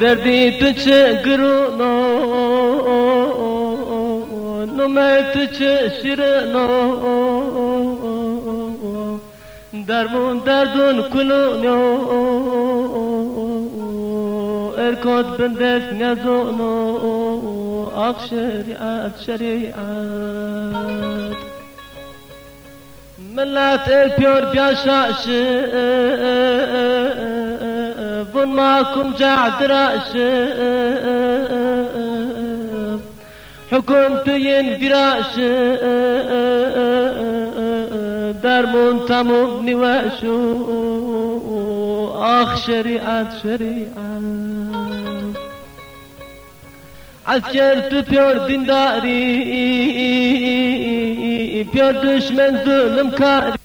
دردی تو چه گرونو نمه تو چه شیرنو درمون دردون کنونو ارکات بندس نزونو آق شریعت شریعت ملت پیار بیاشاشت يكون ماكم جعد رأسه حكومتين برأسه درمون تموم نواسو آخ شريعة شريعة Asker tutuyor dindari Piyar düşmen zulüm kari